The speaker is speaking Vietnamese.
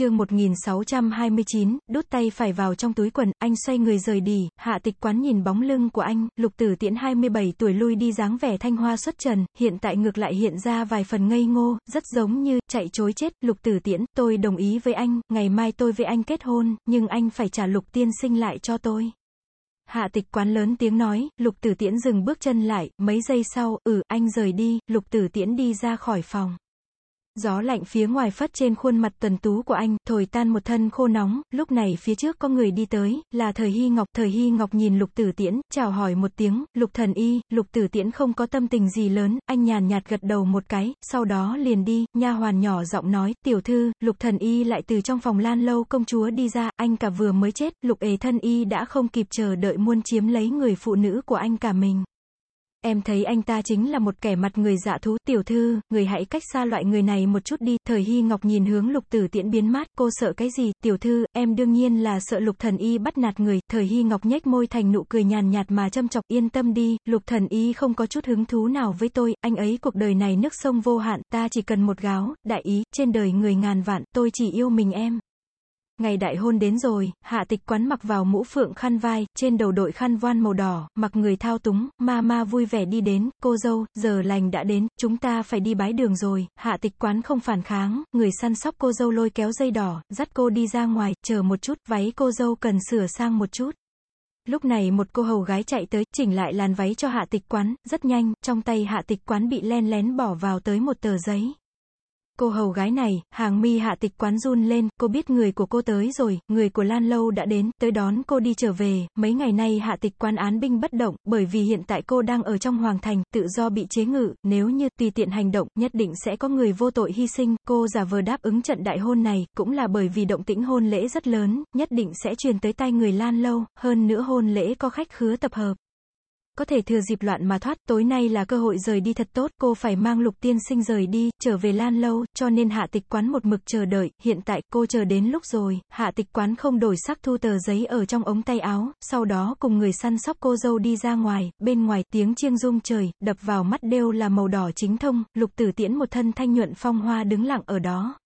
chương 1629, đút tay phải vào trong túi quần, anh xoay người rời đi, hạ tịch quán nhìn bóng lưng của anh, lục tử tiễn 27 tuổi lui đi dáng vẻ thanh hoa xuất trần, hiện tại ngược lại hiện ra vài phần ngây ngô, rất giống như, chạy chối chết, lục tử tiễn, tôi đồng ý với anh, ngày mai tôi với anh kết hôn, nhưng anh phải trả lục tiên sinh lại cho tôi. Hạ tịch quán lớn tiếng nói, lục tử tiễn dừng bước chân lại, mấy giây sau, ừ, anh rời đi, lục tử tiễn đi ra khỏi phòng. Gió lạnh phía ngoài phất trên khuôn mặt tuần tú của anh, thổi tan một thân khô nóng, lúc này phía trước có người đi tới, là thời hy ngọc, thời hy ngọc nhìn lục tử tiễn, chào hỏi một tiếng, lục thần y, lục tử tiễn không có tâm tình gì lớn, anh nhàn nhạt gật đầu một cái, sau đó liền đi, nha hoàn nhỏ giọng nói, tiểu thư, lục thần y lại từ trong phòng lan lâu công chúa đi ra, anh cả vừa mới chết, lục ế thân y đã không kịp chờ đợi muôn chiếm lấy người phụ nữ của anh cả mình. Em thấy anh ta chính là một kẻ mặt người dạ thú, tiểu thư, người hãy cách xa loại người này một chút đi, thời hy ngọc nhìn hướng lục tử tiễn biến mát, cô sợ cái gì, tiểu thư, em đương nhiên là sợ lục thần y bắt nạt người, thời hy ngọc nhếch môi thành nụ cười nhàn nhạt mà châm chọc, yên tâm đi, lục thần y không có chút hứng thú nào với tôi, anh ấy cuộc đời này nước sông vô hạn, ta chỉ cần một gáo, đại ý, trên đời người ngàn vạn, tôi chỉ yêu mình em. Ngày đại hôn đến rồi, hạ tịch quán mặc vào mũ phượng khăn vai, trên đầu đội khăn voan màu đỏ, mặc người thao túng, ma ma vui vẻ đi đến, cô dâu, giờ lành đã đến, chúng ta phải đi bái đường rồi, hạ tịch quán không phản kháng, người săn sóc cô dâu lôi kéo dây đỏ, dắt cô đi ra ngoài, chờ một chút, váy cô dâu cần sửa sang một chút. Lúc này một cô hầu gái chạy tới, chỉnh lại làn váy cho hạ tịch quán, rất nhanh, trong tay hạ tịch quán bị len lén bỏ vào tới một tờ giấy. Cô hầu gái này, hàng mi hạ tịch quán run lên, cô biết người của cô tới rồi, người của Lan Lâu đã đến, tới đón cô đi trở về, mấy ngày nay hạ tịch quán án binh bất động, bởi vì hiện tại cô đang ở trong hoàng thành, tự do bị chế ngự, nếu như tùy tiện hành động, nhất định sẽ có người vô tội hy sinh, cô giả vờ đáp ứng trận đại hôn này, cũng là bởi vì động tĩnh hôn lễ rất lớn, nhất định sẽ truyền tới tay người Lan Lâu, hơn nữa hôn lễ có khách khứa tập hợp có thể thừa dịp loạn mà thoát, tối nay là cơ hội rời đi thật tốt, cô phải mang lục tiên sinh rời đi, trở về Lan Lâu, cho nên hạ tịch quán một mực chờ đợi, hiện tại cô chờ đến lúc rồi, hạ tịch quán không đổi sắc thu tờ giấy ở trong ống tay áo, sau đó cùng người săn sóc cô dâu đi ra ngoài, bên ngoài tiếng chiêng rung trời, đập vào mắt đều là màu đỏ chính thông, lục tử tiễn một thân thanh nhuận phong hoa đứng lặng ở đó.